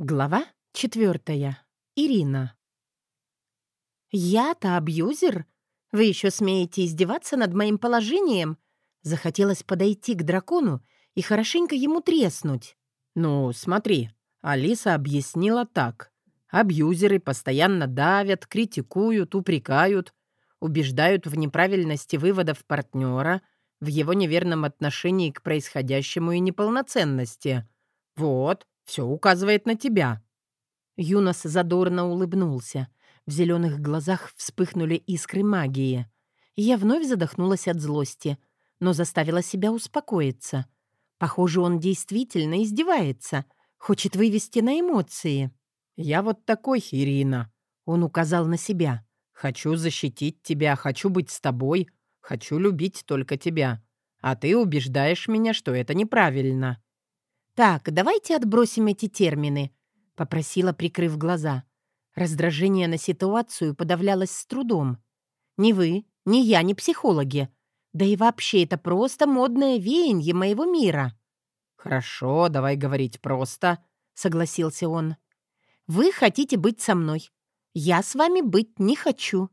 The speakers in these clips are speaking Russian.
Глава четвертая. Ирина. «Я-то абьюзер? Вы еще смеете издеваться над моим положением?» Захотелось подойти к дракону и хорошенько ему треснуть. «Ну, смотри, Алиса объяснила так. Абьюзеры постоянно давят, критикуют, упрекают, убеждают в неправильности выводов партнера, в его неверном отношении к происходящему и неполноценности. Вот, все указывает на тебя». Юнос задорно улыбнулся. В зеленых глазах вспыхнули искры магии. Я вновь задохнулась от злости, но заставила себя успокоиться. Похоже, он действительно издевается, хочет вывести на эмоции. «Я вот такой, Ирина», — он указал на себя. «Хочу защитить тебя, хочу быть с тобой, хочу любить только тебя. А ты убеждаешь меня, что это неправильно». «Так, давайте отбросим эти термины», — попросила, прикрыв глаза. Раздражение на ситуацию подавлялось с трудом. «Ни вы, ни я, ни психологи. Да и вообще это просто модное веяние моего мира». «Хорошо, давай говорить просто», — согласился он. «Вы хотите быть со мной. Я с вами быть не хочу».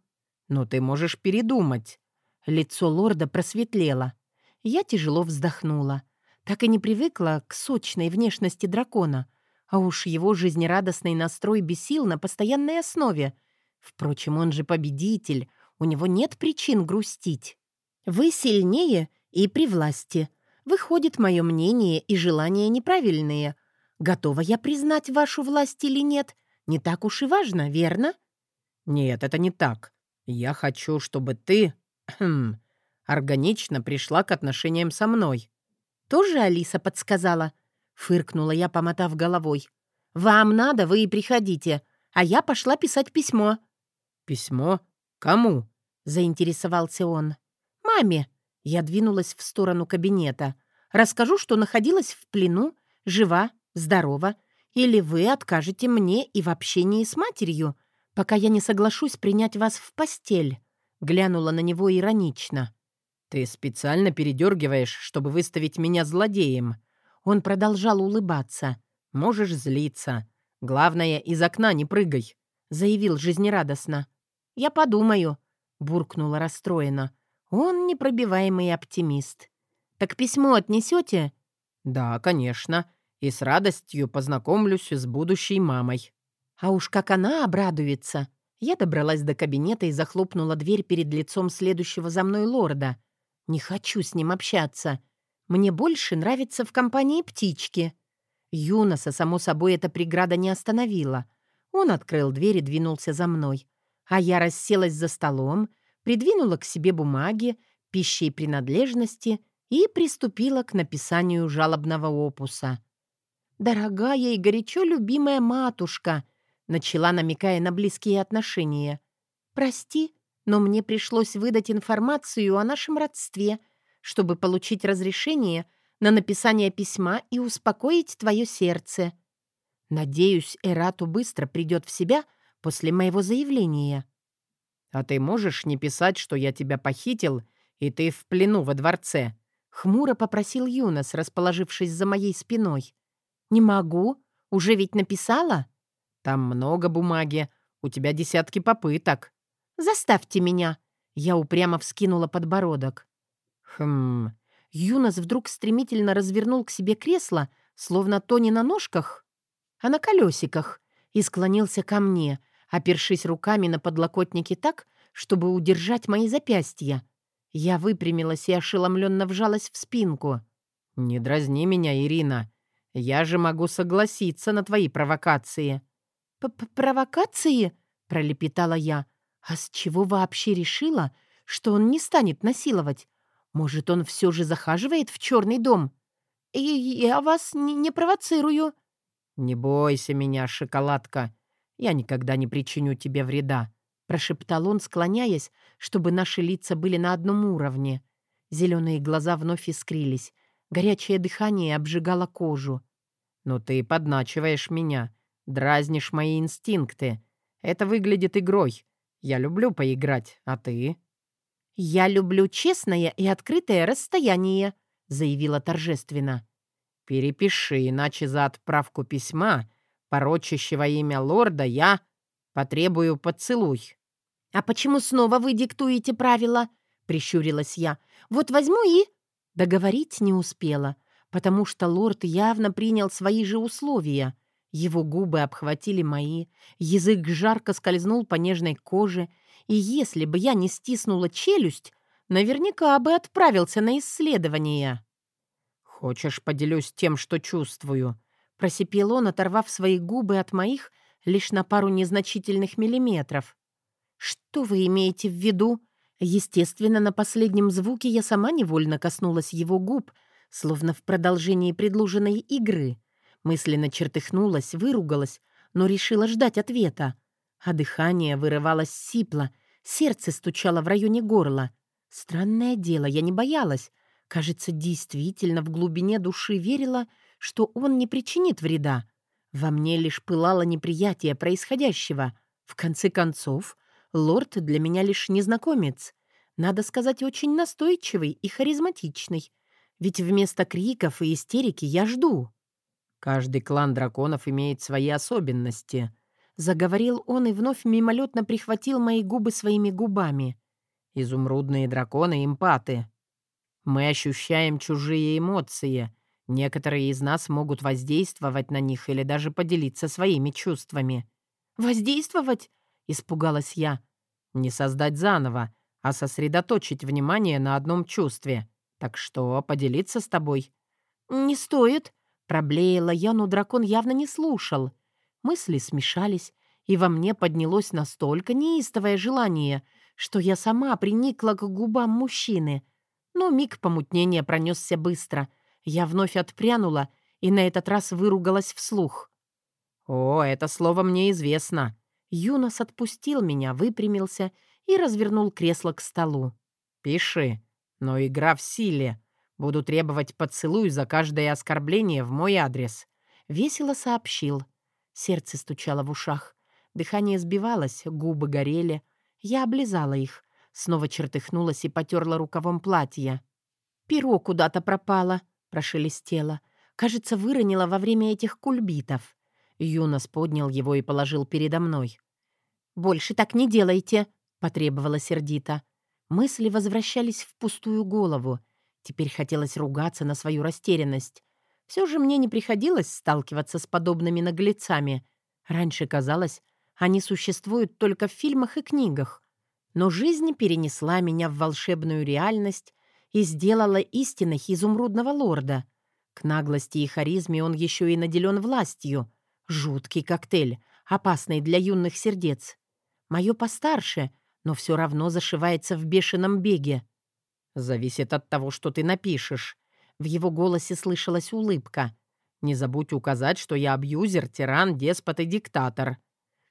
«Но ты можешь передумать». Лицо лорда просветлело. Я тяжело вздохнула так и не привыкла к сочной внешности дракона, а уж его жизнерадостный настрой бесил на постоянной основе. Впрочем, он же победитель, у него нет причин грустить. Вы сильнее и при власти. Выходит, мое мнение и желания неправильные. Готова я признать вашу власть или нет, не так уж и важно, верно? Нет, это не так. Я хочу, чтобы ты... Органично пришла к отношениям со мной. «Тоже Алиса подсказала?» — фыркнула я, помотав головой. «Вам надо, вы и приходите, а я пошла писать письмо». «Письмо? Кому?» — заинтересовался он. «Маме». Я двинулась в сторону кабинета. «Расскажу, что находилась в плену, жива, здорова, или вы откажете мне и в общении с матерью, пока я не соглашусь принять вас в постель», — глянула на него иронично. «Ты специально передергиваешь, чтобы выставить меня злодеем». Он продолжал улыбаться. «Можешь злиться. Главное, из окна не прыгай», — заявил жизнерадостно. «Я подумаю», — буркнула расстроена. «Он непробиваемый оптимист». «Так письмо отнесете?» «Да, конечно. И с радостью познакомлюсь с будущей мамой». А уж как она обрадуется. Я добралась до кабинета и захлопнула дверь перед лицом следующего за мной лорда. Не хочу с ним общаться. Мне больше нравится в компании птички. Юноса, само собой, эта преграда не остановила. Он открыл дверь и двинулся за мной. А я расселась за столом, придвинула к себе бумаги, пищи и принадлежности и приступила к написанию жалобного опуса. «Дорогая и горячо любимая матушка», начала, намекая на близкие отношения. «Прости, но мне пришлось выдать информацию о нашем родстве, чтобы получить разрешение на написание письма и успокоить твое сердце. Надеюсь, Эрату быстро придет в себя после моего заявления. «А ты можешь не писать, что я тебя похитил, и ты в плену во дворце?» — хмуро попросил Юнос, расположившись за моей спиной. «Не могу. Уже ведь написала?» «Там много бумаги. У тебя десятки попыток». Заставьте меня!» Я упрямо вскинула подбородок. «Хм...» Юнос вдруг стремительно развернул к себе кресло, словно то не на ножках, а на колесиках, и склонился ко мне, опершись руками на подлокотники так, чтобы удержать мои запястья. Я выпрямилась и ошеломленно вжалась в спинку. «Не дразни меня, Ирина. Я же могу согласиться на твои провокации». П -п «Провокации?» — пролепетала я. А с чего вообще решила, что он не станет насиловать? Может, он все же захаживает в черный дом? И я вас не, провоцирую. «Не бойся меня, шоколадка. Я никогда не причиню тебе вреда», — прошептал он, склоняясь, чтобы наши лица были на одном уровне. Зеленые глаза вновь искрились. Горячее дыхание обжигало кожу. «Но ты подначиваешь меня, дразнишь мои инстинкты. Это выглядит игрой. Я люблю поиграть, а ты?» «Я люблю честное и открытое расстояние», — заявила торжественно. «Перепиши, иначе за отправку письма порочащего имя лорда, я потребую поцелуй». «А почему снова вы диктуете правила?» — прищурилась я. «Вот возьму и...» Договорить не успела, потому что лорд явно принял свои же условия. Его губы обхватили мои, язык жарко скользнул по нежной коже, и если бы я не стиснула челюсть, наверняка бы отправился на исследование. «Хочешь, поделюсь тем, что чувствую?» Просипел он, оторвав свои губы от моих лишь на пару незначительных миллиметров. «Что вы имеете в виду?» Естественно, на последнем звуке я сама невольно коснулась его губ, словно в продолжении предложенной игры. Мысленно чертыхнулась, выругалась, но решила ждать ответа. А дыхание вырывалось сипло, сердце стучало в районе горла. Странное дело, я не боялась. Кажется, действительно в глубине души верила, что он не причинит вреда. Во мне лишь пылало неприятие происходящего. В конце концов, Лорд для меня лишь незнакомец. Надо сказать, очень настойчивый и харизматичный. Ведь вместо криков и истерики я жду. «Каждый клан драконов имеет свои особенности», — заговорил он и вновь мимолетно прихватил мои губы своими губами. «Изумрудные драконы — импаты. Мы ощущаем чужие эмоции. Некоторые из нас могут воздействовать на них или даже поделиться своими чувствами». «Воздействовать?» — испугалась я. «Не создать заново, а сосредоточить внимание на одном чувстве. Так что поделиться с тобой?» «Не стоит», — проблеяла я, но дракон явно не слушал. Мысли смешались, и во мне поднялось настолько неистовое желание, что я сама приникла к губам мужчины. Но миг помутнения пронесся быстро. Я вновь отпрянула и на этот раз выругалась вслух. «О, это слово мне известно», Юнос отпустил меня, выпрямился и развернул кресло к столу. «Пиши. Но игра в силе. Буду требовать поцелуй за каждое оскорбление в мой адрес». Весело сообщил. Сердце стучало в ушах. Дыхание сбивалось, губы горели. Я облизала их. Снова чертыхнулась и потерла рукавом платья. «Перо куда-то пропало», — прошелестело. «Кажется, выронила во время этих кульбитов». Юнос поднял его и положил передо мной. «Больше так не делайте», — потребовала сердито. Мысли возвращались в пустую голову. Теперь хотелось ругаться на свою растерянность. Все же мне не приходилось сталкиваться с подобными наглецами. Раньше казалось, они существуют только в фильмах и книгах. Но жизнь перенесла меня в волшебную реальность и сделала истинной изумрудного лорда. К наглости и харизме он еще и наделен властью. Жуткий коктейль, опасный для юных сердец. Мое постарше, но все равно зашивается в бешеном беге. «Зависит от того, что ты напишешь». В его голосе слышалась улыбка. «Не забудь указать, что я абьюзер, тиран, деспот и диктатор».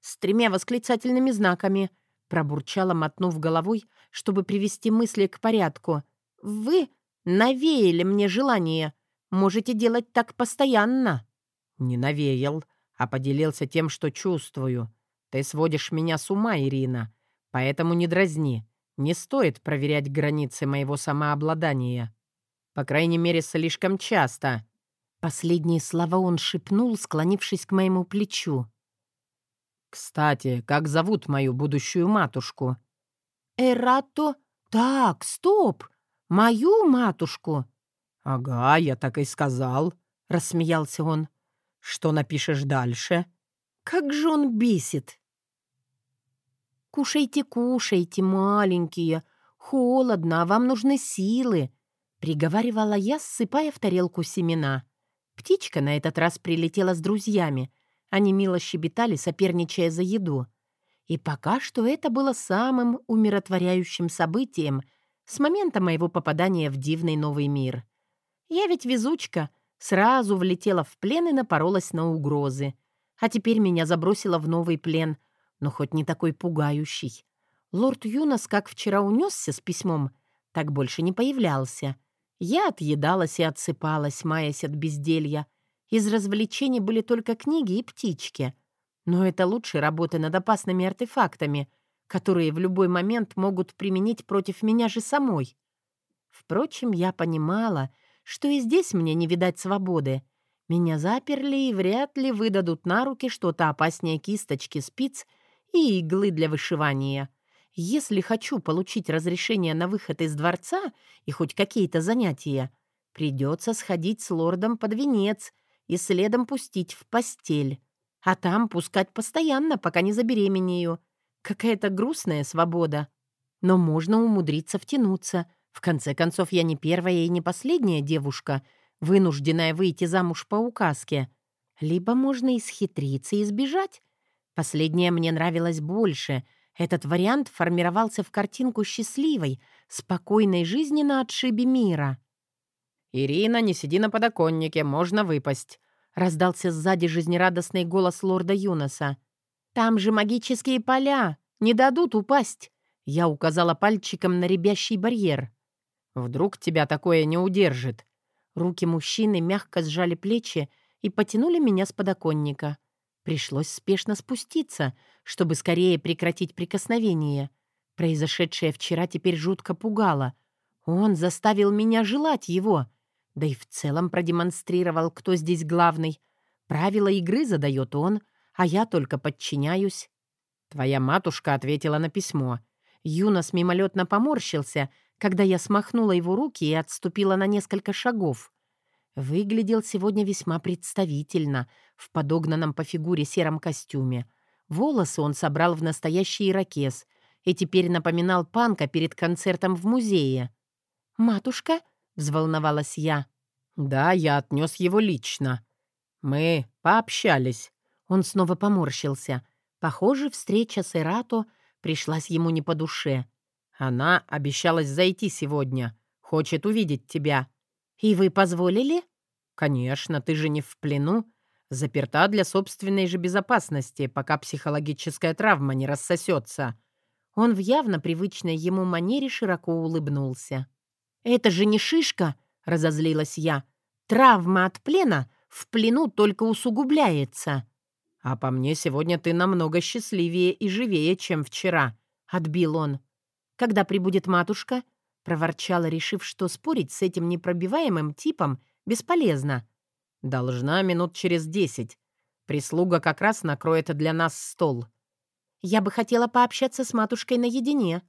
С тремя восклицательными знаками пробурчала, мотнув головой, чтобы привести мысли к порядку. «Вы навеяли мне желание. Можете делать так постоянно». «Не навеял, а поделился тем, что чувствую. Ты сводишь меня с ума, Ирина, поэтому не дразни. Не стоит проверять границы моего самообладания. По крайней мере, слишком часто». Последние слова он шепнул, склонившись к моему плечу. «Кстати, как зовут мою будущую матушку?» «Эрато... Так, стоп! Мою матушку!» «Ага, я так и сказал», — рассмеялся он. «Что напишешь дальше?» «Как же он бесит!» «Кушайте, кушайте, маленькие. Холодно, а вам нужны силы», — приговаривала я, ссыпая в тарелку семена. Птичка на этот раз прилетела с друзьями. Они мило щебетали, соперничая за еду. И пока что это было самым умиротворяющим событием с момента моего попадания в дивный новый мир. Я ведь везучка, сразу влетела в плен и напоролась на угрозы. А теперь меня забросило в новый плен — но хоть не такой пугающий. Лорд Юнос, как вчера унесся с письмом, так больше не появлялся. Я отъедалась и отсыпалась, маясь от безделья. Из развлечений были только книги и птички. Но это лучше работы над опасными артефактами, которые в любой момент могут применить против меня же самой. Впрочем, я понимала, что и здесь мне не видать свободы. Меня заперли и вряд ли выдадут на руки что-то опаснее кисточки спиц и иглы для вышивания. Если хочу получить разрешение на выход из дворца и хоть какие-то занятия, придется сходить с лордом под венец и следом пустить в постель. А там пускать постоянно, пока не забеременею. Какая-то грустная свобода. Но можно умудриться втянуться. В конце концов, я не первая и не последняя девушка, вынужденная выйти замуж по указке. Либо можно исхитриться и сбежать. Последнее мне нравилось больше. Этот вариант формировался в картинку счастливой, спокойной жизни на отшибе мира. «Ирина, не сиди на подоконнике, можно выпасть», — раздался сзади жизнерадостный голос лорда Юноса. «Там же магические поля, не дадут упасть!» Я указала пальчиком на ребящий барьер. «Вдруг тебя такое не удержит?» Руки мужчины мягко сжали плечи и потянули меня с подоконника. Пришлось спешно спуститься, чтобы скорее прекратить прикосновение. Произошедшее вчера теперь жутко пугало. Он заставил меня желать его, да и в целом продемонстрировал, кто здесь главный. Правила игры задает он, а я только подчиняюсь. Твоя матушка ответила на письмо. Юнос мимолетно поморщился, когда я смахнула его руки и отступила на несколько шагов. Выглядел сегодня весьма представительно, в подогнанном по фигуре сером костюме. Волосы он собрал в настоящий ирокез и теперь напоминал панка перед концертом в музее. «Матушка?» — взволновалась я. «Да, я отнес его лично. Мы пообщались». Он снова поморщился. Похоже, встреча с Эрато пришлась ему не по душе. «Она обещалась зайти сегодня. Хочет увидеть тебя». «И вы позволили?» «Конечно, ты же не в плену. Заперта для собственной же безопасности, пока психологическая травма не рассосется». Он в явно привычной ему манере широко улыбнулся. «Это же не шишка!» — разозлилась я. «Травма от плена в плену только усугубляется». «А по мне сегодня ты намного счастливее и живее, чем вчера», — отбил он. «Когда прибудет матушка?» — проворчала, решив, что спорить с этим непробиваемым типом бесполезно. «Должна минут через десять. Прислуга как раз накроет для нас стол». «Я бы хотела пообщаться с матушкой наедине».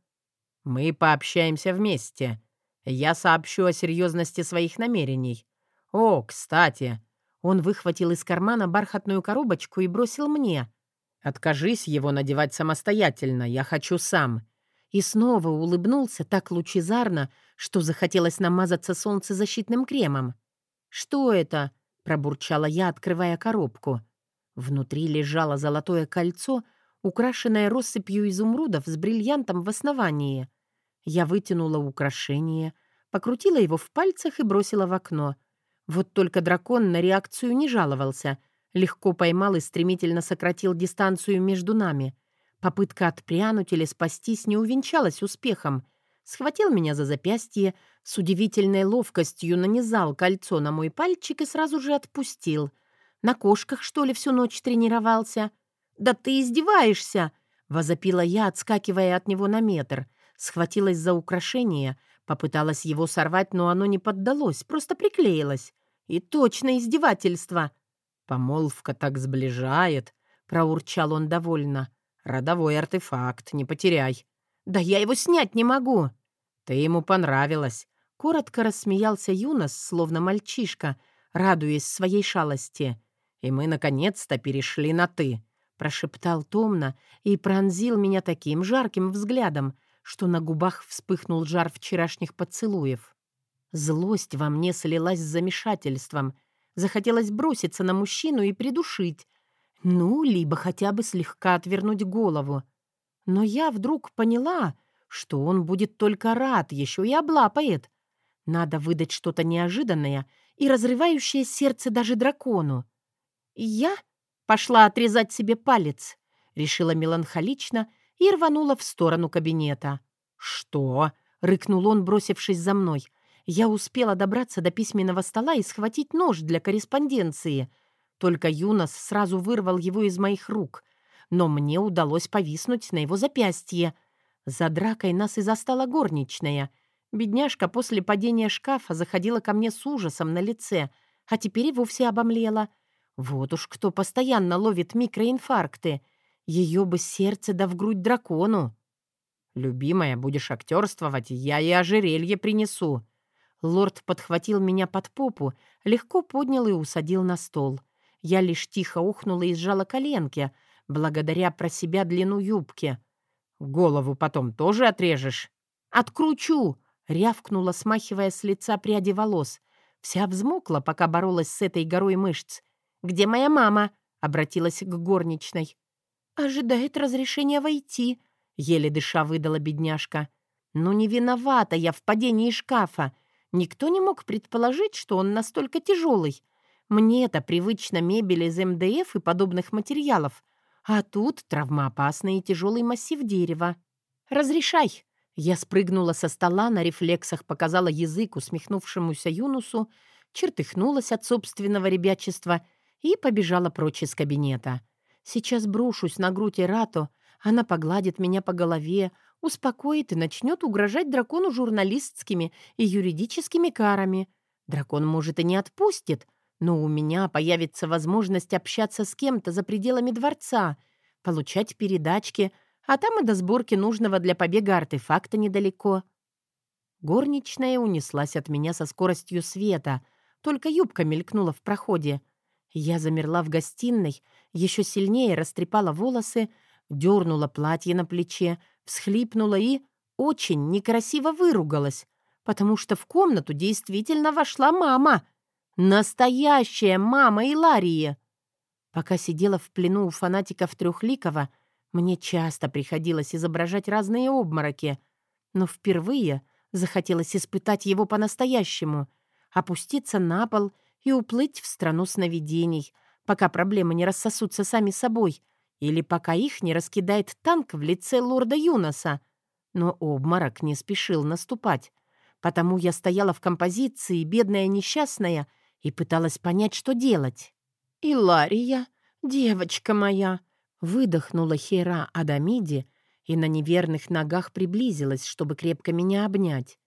«Мы пообщаемся вместе. Я сообщу о серьезности своих намерений. О, кстати, он выхватил из кармана бархатную коробочку и бросил мне. «Откажись его надевать самостоятельно, я хочу сам». И снова улыбнулся так лучезарно, что захотелось намазаться солнцезащитным кремом. «Что это?» — пробурчала я, открывая коробку. Внутри лежало золотое кольцо, украшенное россыпью изумрудов с бриллиантом в основании. Я вытянула украшение, покрутила его в пальцах и бросила в окно. Вот только дракон на реакцию не жаловался. Легко поймал и стремительно сократил дистанцию между нами. Попытка отпрянуть или спастись не увенчалась успехом. Схватил меня за запястье, с удивительной ловкостью нанизал кольцо на мой пальчик и сразу же отпустил. На кошках, что ли, всю ночь тренировался? «Да ты издеваешься!» — возопила я, отскакивая от него на метр. Схватилась за украшение — Попыталась его сорвать, но оно не поддалось, просто приклеилось. И точно издевательство. «Помолвка так сближает», — проурчал он довольно. «Родовой артефакт, не потеряй». «Да я его снять не могу». «Ты ему понравилась». Коротко рассмеялся Юнос, словно мальчишка, радуясь своей шалости. «И мы, наконец-то, перешли на «ты», — прошептал томно и пронзил меня таким жарким взглядом, что на губах вспыхнул жар вчерашних поцелуев. Злость во мне слилась с замешательством. Захотелось броситься на мужчину и придушить. Ну, либо хотя бы слегка отвернуть голову. Но я вдруг поняла, что он будет только рад, еще и облапает. Надо выдать что-то неожиданное и разрывающее сердце даже дракону. Я пошла отрезать себе палец, решила меланхолично — и рванула в сторону кабинета. «Что?» — рыкнул он, бросившись за мной. Я успела добраться до письменного стола и схватить нож для корреспонденции. Только Юнос сразу вырвал его из моих рук. Но мне удалось повиснуть на его запястье. За дракой нас и застала горничная. Бедняжка после падения шкафа заходила ко мне с ужасом на лице, а теперь и вовсе обомлела. Вот уж кто постоянно ловит микроинфаркты. Ее бы сердце да в грудь дракону. «Любимая, будешь актерствовать, я и ожерелье принесу». Лорд подхватил меня под попу, легко поднял и усадил на стол. Я лишь тихо ухнула и сжала коленки, благодаря про себя длину юбки. «Голову потом тоже отрежешь?» «Откручу!» — рявкнула, смахивая с лица пряди волос. Вся взмокла, пока боролась с этой горой мышц. «Где моя мама?» — обратилась к горничной. «Ожидает разрешения войти», — еле дыша выдала бедняжка. «Ну не виновата я в падении шкафа. Никто не мог предположить, что он настолько тяжелый. Мне это привычно мебель из МДФ и подобных материалов. А тут травмоопасный и тяжелый массив дерева. «Разрешай!» Я спрыгнула со стола, на рефлексах показала язык усмехнувшемуся Юнусу, чертыхнулась от собственного ребячества и побежала прочь из кабинета. Сейчас брошусь на грудь Эрату, она погладит меня по голове, успокоит и начнет угрожать дракону журналистскими и юридическими карами. Дракон, может, и не отпустит, но у меня появится возможность общаться с кем-то за пределами дворца, получать передачки, а там и до сборки нужного для побега артефакта недалеко. Горничная унеслась от меня со скоростью света, только юбка мелькнула в проходе. Я замерла в гостиной, еще сильнее растрепала волосы, дернула платье на плече, всхлипнула и очень некрасиво выругалась, потому что в комнату действительно вошла мама — Настоящая мама Иларии! Пока сидела в плену у фанатиков Трехликова, мне часто приходилось изображать разные обмороки, но впервые захотелось испытать его по-настоящему, опуститься на пол и уплыть в страну сновидений, пока проблемы не рассосутся сами собой или пока их не раскидает танк в лице лорда Юноса. Но обморок не спешил наступать, потому я стояла в композиции, бедная несчастная — и пыталась понять, что делать. «Илария, девочка моя!» Выдохнула Хера Адамиди и на неверных ногах приблизилась, чтобы крепко меня обнять.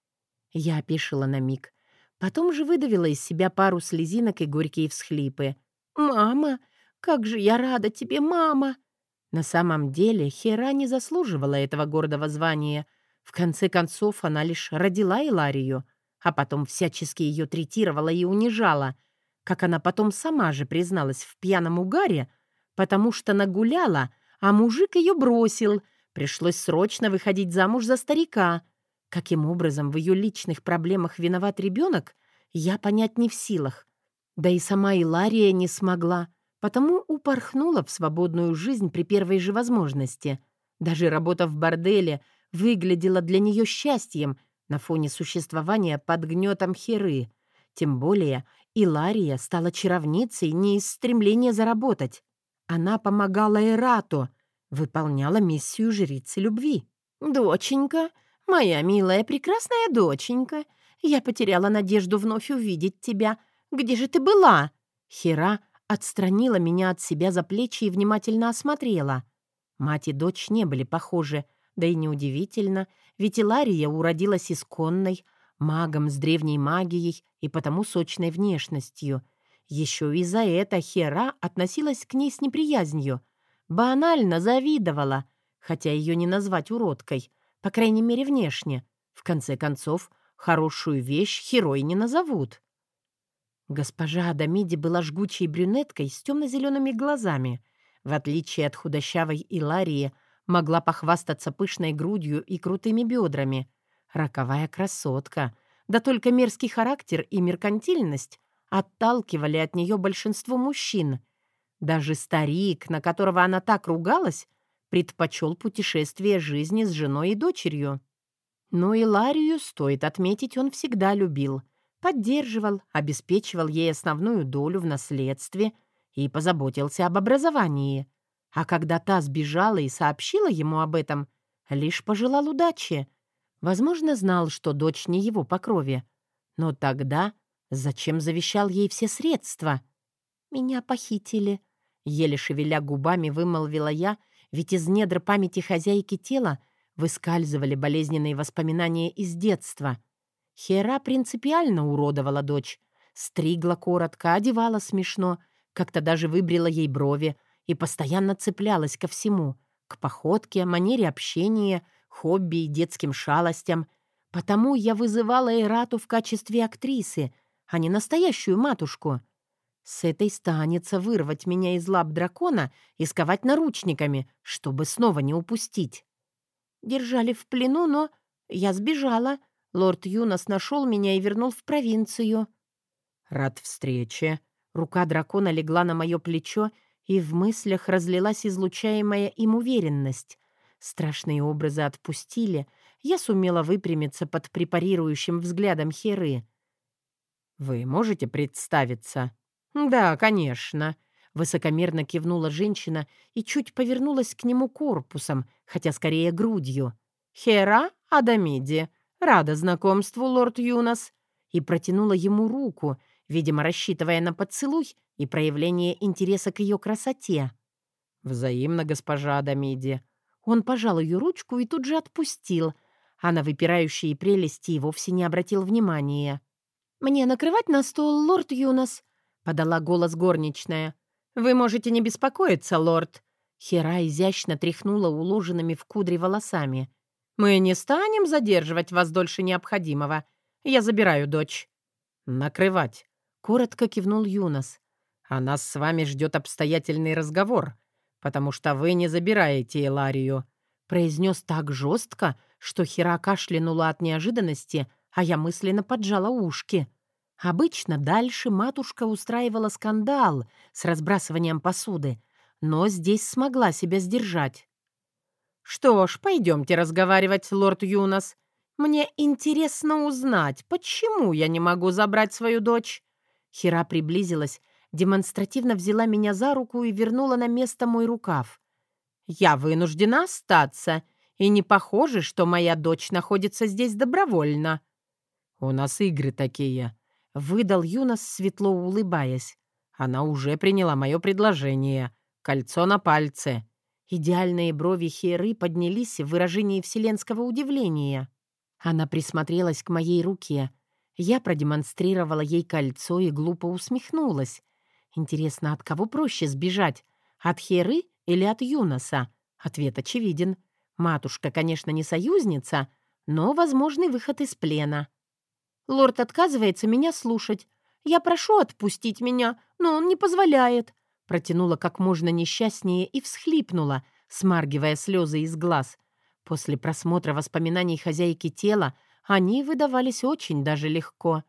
Я опешила на миг. Потом же выдавила из себя пару слезинок и горькие всхлипы. «Мама! Как же я рада тебе, мама!» На самом деле Хера не заслуживала этого гордого звания. В конце концов, она лишь родила Иларию — а потом всячески ее третировала и унижала, как она потом сама же призналась в пьяном угаре, потому что нагуляла, а мужик ее бросил, пришлось срочно выходить замуж за старика. Каким образом в ее личных проблемах виноват ребенок, я понять не в силах. Да и сама Илария не смогла, потому упорхнула в свободную жизнь при первой же возможности. Даже работа в борделе выглядела для нее счастьем — на фоне существования под гнетом Херы. Тем более Илария стала чаровницей не из стремления заработать. Она помогала Эрату, выполняла миссию жрицы любви. «Доченька, моя милая прекрасная доченька, я потеряла надежду вновь увидеть тебя. Где же ты была?» Хера отстранила меня от себя за плечи и внимательно осмотрела. Мать и дочь не были похожи, да и неудивительно, ведь Илария уродилась исконной, магом с древней магией и потому сочной внешностью. Еще и за это Хера относилась к ней с неприязнью. Банально завидовала, хотя ее не назвать уродкой, по крайней мере внешне. В конце концов, хорошую вещь Херой не назовут. Госпожа Адамиди была жгучей брюнеткой с темно-зелеными глазами. В отличие от худощавой Иларии — Могла похвастаться пышной грудью и крутыми бедрами. Роковая красотка. Да только мерзкий характер и меркантильность отталкивали от нее большинство мужчин. Даже старик, на которого она так ругалась, предпочел путешествие жизни с женой и дочерью. Но и Ларию, стоит отметить, он всегда любил. Поддерживал, обеспечивал ей основную долю в наследстве и позаботился об образовании — а когда та сбежала и сообщила ему об этом, лишь пожелал удачи. Возможно, знал, что дочь не его по крови. Но тогда зачем завещал ей все средства? «Меня похитили», — еле шевеля губами вымолвила я, ведь из недр памяти хозяйки тела выскальзывали болезненные воспоминания из детства. Хера принципиально уродовала дочь, Стригла коротко, одевала смешно, как-то даже выбрила ей брови и постоянно цеплялась ко всему — к походке, манере общения, хобби и детским шалостям. Потому я вызывала Эрату в качестве актрисы, а не настоящую матушку. С этой станется вырвать меня из лап дракона и сковать наручниками, чтобы снова не упустить. Держали в плену, но я сбежала. Лорд Юнос нашел меня и вернул в провинцию. «Рад встрече». Рука дракона легла на мое плечо, и в мыслях разлилась излучаемая им уверенность. Страшные образы отпустили, я сумела выпрямиться под препарирующим взглядом Херы. «Вы можете представиться?» «Да, конечно», — высокомерно кивнула женщина и чуть повернулась к нему корпусом, хотя скорее грудью. «Хера Адамиди, рада знакомству, лорд Юнос», и протянула ему руку, видимо, рассчитывая на поцелуй и проявление интереса к ее красоте. «Взаимно, госпожа Адамиди». Он пожал ее ручку и тут же отпустил, а на выпирающие прелести и вовсе не обратил внимания. «Мне накрывать на стол, лорд Юнос?» — подала голос горничная. «Вы можете не беспокоиться, лорд». Хера изящно тряхнула уложенными в кудри волосами. «Мы не станем задерживать вас дольше необходимого. Я забираю дочь». «Накрывать», — коротко кивнул Юнос. «А нас с вами ждет обстоятельный разговор, потому что вы не забираете Эларию», — произнес так жестко, что Хера кашлянула от неожиданности, а я мысленно поджала ушки. Обычно дальше матушка устраивала скандал с разбрасыванием посуды, но здесь смогла себя сдержать. «Что ж, пойдемте разговаривать, лорд Юнос. Мне интересно узнать, почему я не могу забрать свою дочь?» Хера приблизилась, демонстративно взяла меня за руку и вернула на место мой рукав. «Я вынуждена остаться, и не похоже, что моя дочь находится здесь добровольно». «У нас игры такие», — выдал Юнос, светло улыбаясь. «Она уже приняла мое предложение. Кольцо на пальце». Идеальные брови Херы поднялись в выражении вселенского удивления. Она присмотрелась к моей руке. Я продемонстрировала ей кольцо и глупо усмехнулась. Интересно, от кого проще сбежать? От Херы или от Юноса? Ответ очевиден. Матушка, конечно, не союзница, но возможный выход из плена. Лорд отказывается меня слушать. Я прошу отпустить меня, но он не позволяет. Протянула как можно несчастнее и всхлипнула, смаргивая слезы из глаз. После просмотра воспоминаний хозяйки тела они выдавались очень даже легко.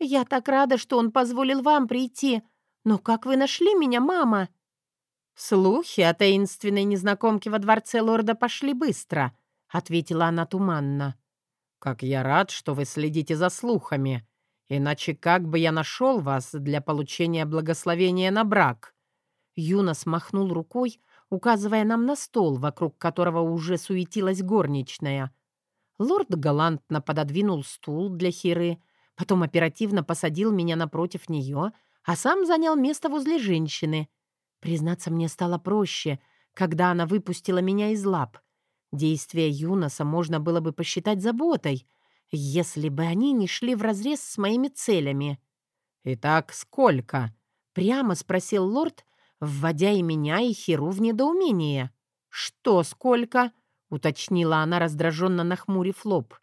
«Я так рада, что он позволил вам прийти. Но как вы нашли меня, мама?» «Слухи о таинственной незнакомке во дворце лорда пошли быстро», — ответила она туманно. «Как я рад, что вы следите за слухами. Иначе как бы я нашел вас для получения благословения на брак?» Юна смахнул рукой, указывая нам на стол, вокруг которого уже суетилась горничная. Лорд галантно пододвинул стул для Хиры, потом оперативно посадил меня напротив нее — а сам занял место возле женщины. Признаться, мне стало проще, когда она выпустила меня из лап. Действия Юноса можно было бы посчитать заботой, если бы они не шли вразрез с моими целями. «Итак, сколько?» — прямо спросил лорд, вводя и меня, и Херу в недоумение. «Что сколько?» — уточнила она, раздраженно нахмурив лоб.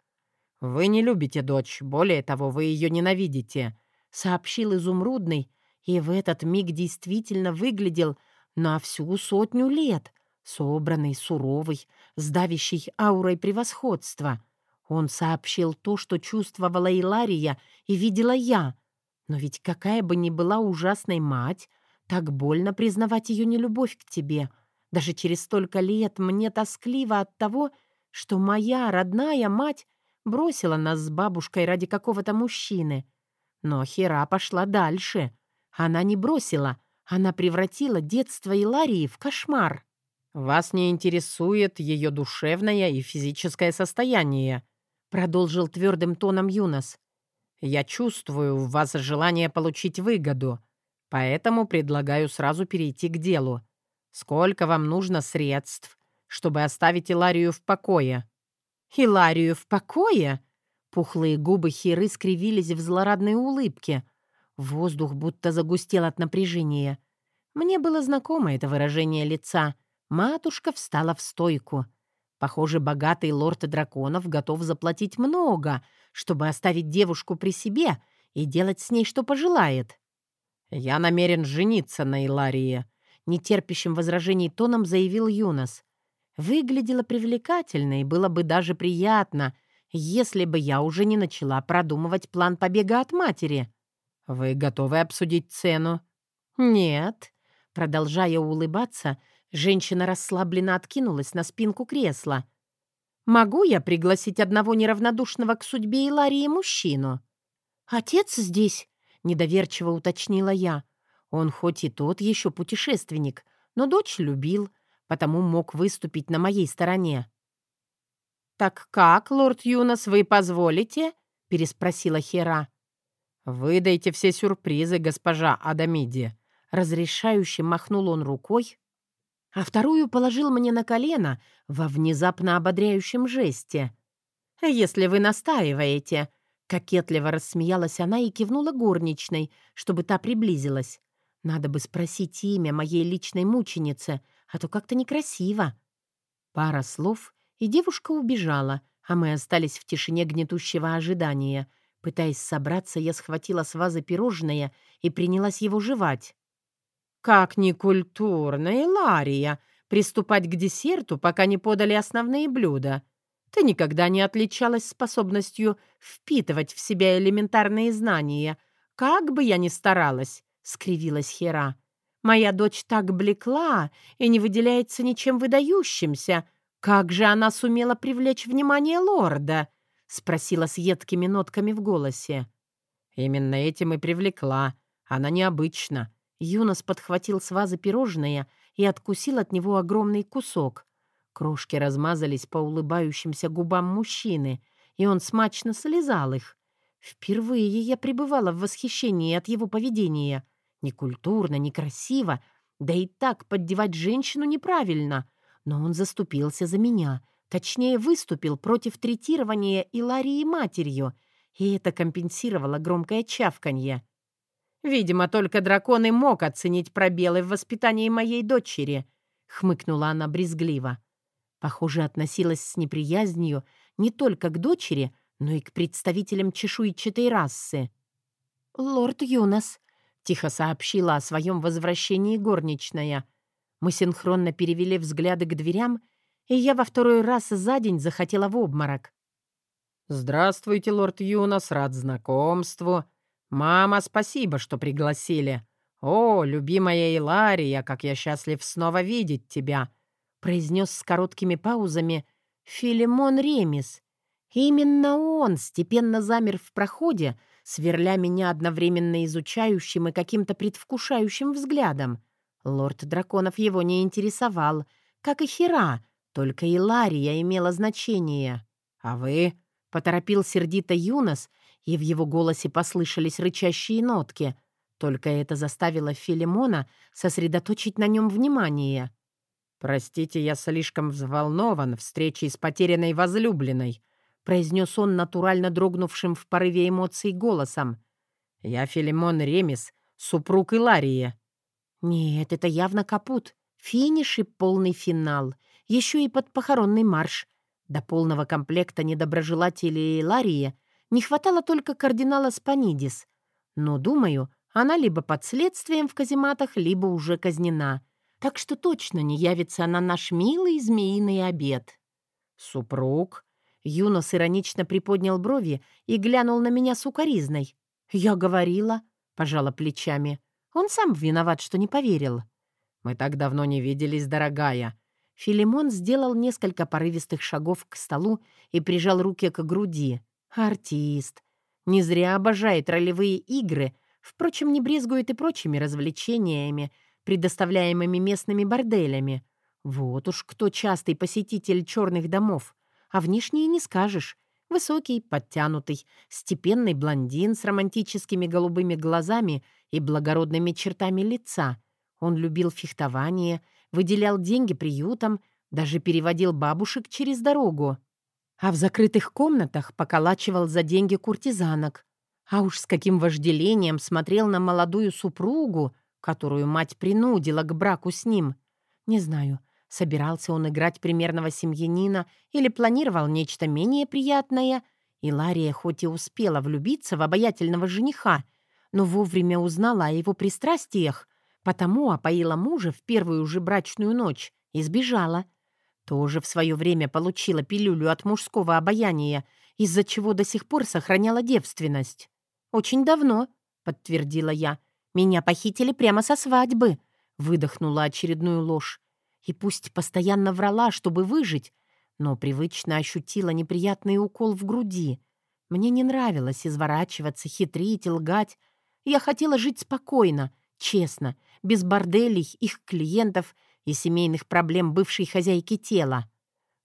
«Вы не любите дочь, более того, вы ее ненавидите. — сообщил изумрудный, и в этот миг действительно выглядел на всю сотню лет, собранный, суровый, с давящей аурой превосходства. Он сообщил то, что чувствовала Илария и видела я. Но ведь какая бы ни была ужасной мать, так больно признавать ее нелюбовь к тебе. Даже через столько лет мне тоскливо от того, что моя родная мать бросила нас с бабушкой ради какого-то мужчины — но Хера пошла дальше. Она не бросила, она превратила детство Иларии в кошмар. «Вас не интересует ее душевное и физическое состояние», продолжил твердым тоном Юнос. «Я чувствую в вас желание получить выгоду, поэтому предлагаю сразу перейти к делу. Сколько вам нужно средств, чтобы оставить Иларию в покое?» «Иларию в покое?» Пухлые губы Хиры скривились в злорадной улыбке. Воздух будто загустел от напряжения. Мне было знакомо это выражение лица. Матушка встала в стойку. Похоже, богатый лорд драконов готов заплатить много, чтобы оставить девушку при себе и делать с ней, что пожелает. «Я намерен жениться на Иларии», — нетерпящим возражений тоном заявил Юнос. Выглядело привлекательно и было бы даже приятно, если бы я уже не начала продумывать план побега от матери. «Вы готовы обсудить цену?» «Нет». Продолжая улыбаться, женщина расслабленно откинулась на спинку кресла. «Могу я пригласить одного неравнодушного к судьбе Иларии мужчину?» «Отец здесь?» — недоверчиво уточнила я. Он хоть и тот еще путешественник, но дочь любил, потому мог выступить на моей стороне. «Так как, лорд Юнос, вы позволите?» — переспросила Хера. «Выдайте все сюрпризы, госпожа Адамиди», — разрешающе махнул он рукой, а вторую положил мне на колено во внезапно ободряющем жесте. «Если вы настаиваете», Кокетливо рассмеялась она и кивнула горничной, чтобы та приблизилась. Надо бы спросить имя моей личной мученицы, а то как-то некрасиво. Пара слов, и девушка убежала, а мы остались в тишине гнетущего ожидания. Пытаясь собраться, я схватила с вазы пирожное и принялась его жевать. «Как некультурно, Илария, приступать к десерту, пока не подали основные блюда!» Ты никогда не отличалась способностью впитывать в себя элементарные знания. Как бы я ни старалась, — скривилась Хера. Моя дочь так блекла и не выделяется ничем выдающимся. Как же она сумела привлечь внимание лорда? — спросила с едкими нотками в голосе. Именно этим и привлекла. Она необычна. Юнос подхватил с вазы пирожное и откусил от него огромный кусок. Крошки размазались по улыбающимся губам мужчины, и он смачно слезал их. Впервые я пребывала в восхищении от его поведения. Некультурно, некрасиво, да и так поддевать женщину неправильно. Но он заступился за меня, точнее, выступил против третирования Иларии матерью, и это компенсировало громкое чавканье. «Видимо, только дракон и мог оценить пробелы в воспитании моей дочери», — хмыкнула она брезгливо. Похоже, относилась с неприязнью не только к дочери, но и к представителям чешуйчатой расы. «Лорд Юнос», — тихо сообщила о своем возвращении горничная. Мы синхронно перевели взгляды к дверям, и я во второй раз за день захотела в обморок. «Здравствуйте, лорд Юнос, рад знакомству. Мама, спасибо, что пригласили. О, любимая Илария, как я счастлив снова видеть тебя!» произнес с короткими паузами Филимон Ремис. Именно он степенно замер в проходе, сверля меня одновременно изучающим и каким-то предвкушающим взглядом. Лорд Драконов его не интересовал, как и Хера, только Илария имела значение. «А вы?» — поторопил сердито Юнос, и в его голосе послышались рычащие нотки. Только это заставило Филимона сосредоточить на нем внимание. «Простите, я слишком взволнован встречей с потерянной возлюбленной», произнес он натурально дрогнувшим в порыве эмоций голосом. «Я Филимон Ремис, супруг Иларии». «Нет, это явно капут. Финиш и полный финал. Еще и под похоронный марш. До полного комплекта недоброжелателей Иларии не хватало только кардинала Спанидис. Но, думаю, она либо под следствием в казематах, либо уже казнена так что точно не явится на наш милый змеиный обед. «Супруг?» Юнос иронично приподнял брови и глянул на меня сукоризной. «Я говорила», — пожала плечами. «Он сам виноват, что не поверил». «Мы так давно не виделись, дорогая». Филимон сделал несколько порывистых шагов к столу и прижал руки к груди. «Артист. Не зря обожает ролевые игры, впрочем, не брезгует и прочими развлечениями, предоставляемыми местными борделями. Вот уж кто частый посетитель черных домов. А внешне и не скажешь. Высокий, подтянутый, степенный блондин с романтическими голубыми глазами и благородными чертами лица. Он любил фехтование, выделял деньги приютам, даже переводил бабушек через дорогу. А в закрытых комнатах поколачивал за деньги куртизанок. А уж с каким вожделением смотрел на молодую супругу, которую мать принудила к браку с ним. Не знаю, собирался он играть примерного семьянина или планировал нечто менее приятное. И Лария хоть и успела влюбиться в обаятельного жениха, но вовремя узнала о его пристрастиях, потому опоила мужа в первую же брачную ночь и сбежала. Тоже в свое время получила пилюлю от мужского обаяния, из-за чего до сих пор сохраняла девственность. «Очень давно», — подтвердила я. «Меня похитили прямо со свадьбы», — выдохнула очередную ложь. И пусть постоянно врала, чтобы выжить, но привычно ощутила неприятный укол в груди. Мне не нравилось изворачиваться, хитрить, лгать. Я хотела жить спокойно, честно, без борделей, их клиентов и семейных проблем бывшей хозяйки тела.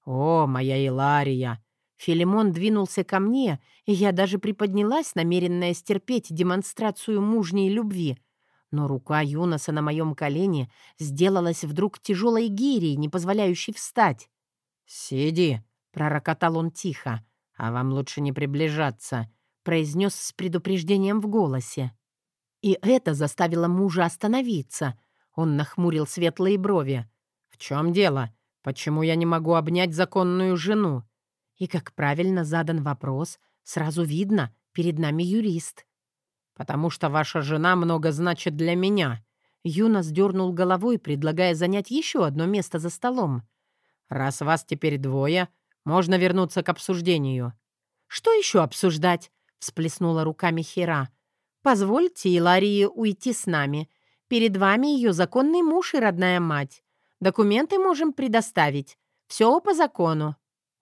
«О, моя Илария!» Филимон двинулся ко мне, и я даже приподнялась, намеренная стерпеть демонстрацию мужней любви. Но рука Юноса на моем колене сделалась вдруг тяжелой гирей, не позволяющей встать. «Сиди», — пророкотал он тихо, — «а вам лучше не приближаться», — произнес с предупреждением в голосе. И это заставило мужа остановиться. Он нахмурил светлые брови. «В чем дело? Почему я не могу обнять законную жену?» И как правильно задан вопрос, сразу видно, перед нами юрист. «Потому что ваша жена много значит для меня». Юна сдернул головой, предлагая занять еще одно место за столом. «Раз вас теперь двое, можно вернуться к обсуждению». «Что еще обсуждать?» — всплеснула руками Хера. «Позвольте Иларии уйти с нами. Перед вами ее законный муж и родная мать. Документы можем предоставить. Все по закону».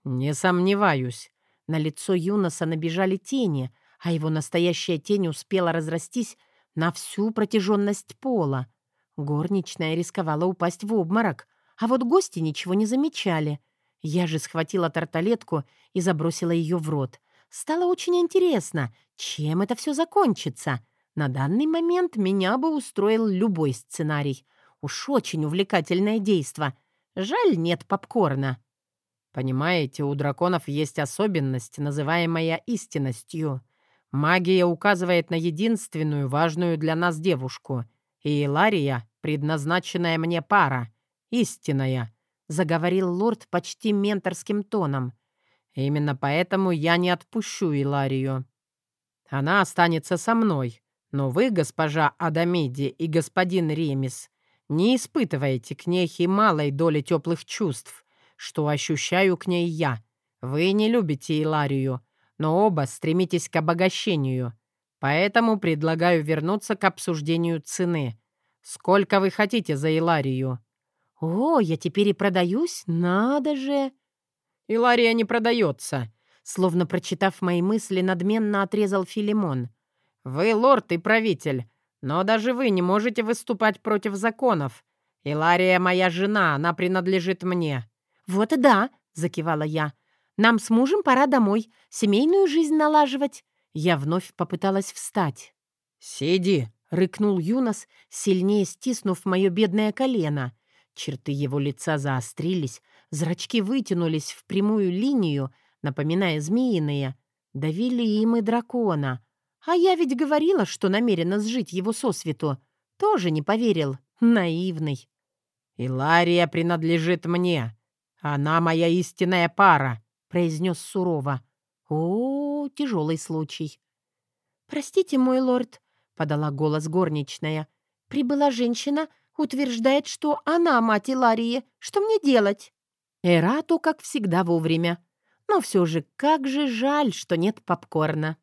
«Не сомневаюсь». На лицо Юноса набежали тени, а его настоящая тень успела разрастись на всю протяженность пола. Горничная рисковала упасть в обморок, а вот гости ничего не замечали. Я же схватила тарталетку и забросила ее в рот. Стало очень интересно, чем это все закончится. На данный момент меня бы устроил любой сценарий. Уж очень увлекательное действо. Жаль, нет попкорна. Понимаете, у драконов есть особенность, называемая истинностью. Магия указывает на единственную важную для нас девушку. И Илария — предназначенная мне пара. Истинная, — заговорил лорд почти менторским тоном. Именно поэтому я не отпущу Иларию. Она останется со мной. Но вы, госпожа Адамиди и господин Ремис, не испытываете к ней и малой доли теплых чувств что ощущаю к ней я. Вы не любите Иларию, но оба стремитесь к обогащению. Поэтому предлагаю вернуться к обсуждению цены. Сколько вы хотите за Иларию?» «О, я теперь и продаюсь? Надо же!» «Илария не продается», словно прочитав мои мысли, надменно отрезал Филимон. «Вы лорд и правитель, но даже вы не можете выступать против законов. Илария моя жена, она принадлежит мне. «Вот и да», — закивала я. «Нам с мужем пора домой, семейную жизнь налаживать». Я вновь попыталась встать. «Сиди», — рыкнул Юнос, сильнее стиснув мое бедное колено. Черты его лица заострились, зрачки вытянулись в прямую линию, напоминая змеиные. Давили им и дракона. А я ведь говорила, что намерена сжить его сосвету. Тоже не поверил. Наивный. «Илария принадлежит мне», «Она моя истинная пара», — произнес сурово. «О, тяжелый случай». «Простите, мой лорд», — подала голос горничная. «Прибыла женщина, утверждает, что она мать Иларии. Что мне делать?» Эрату, как всегда, вовремя. Но все же, как же жаль, что нет попкорна.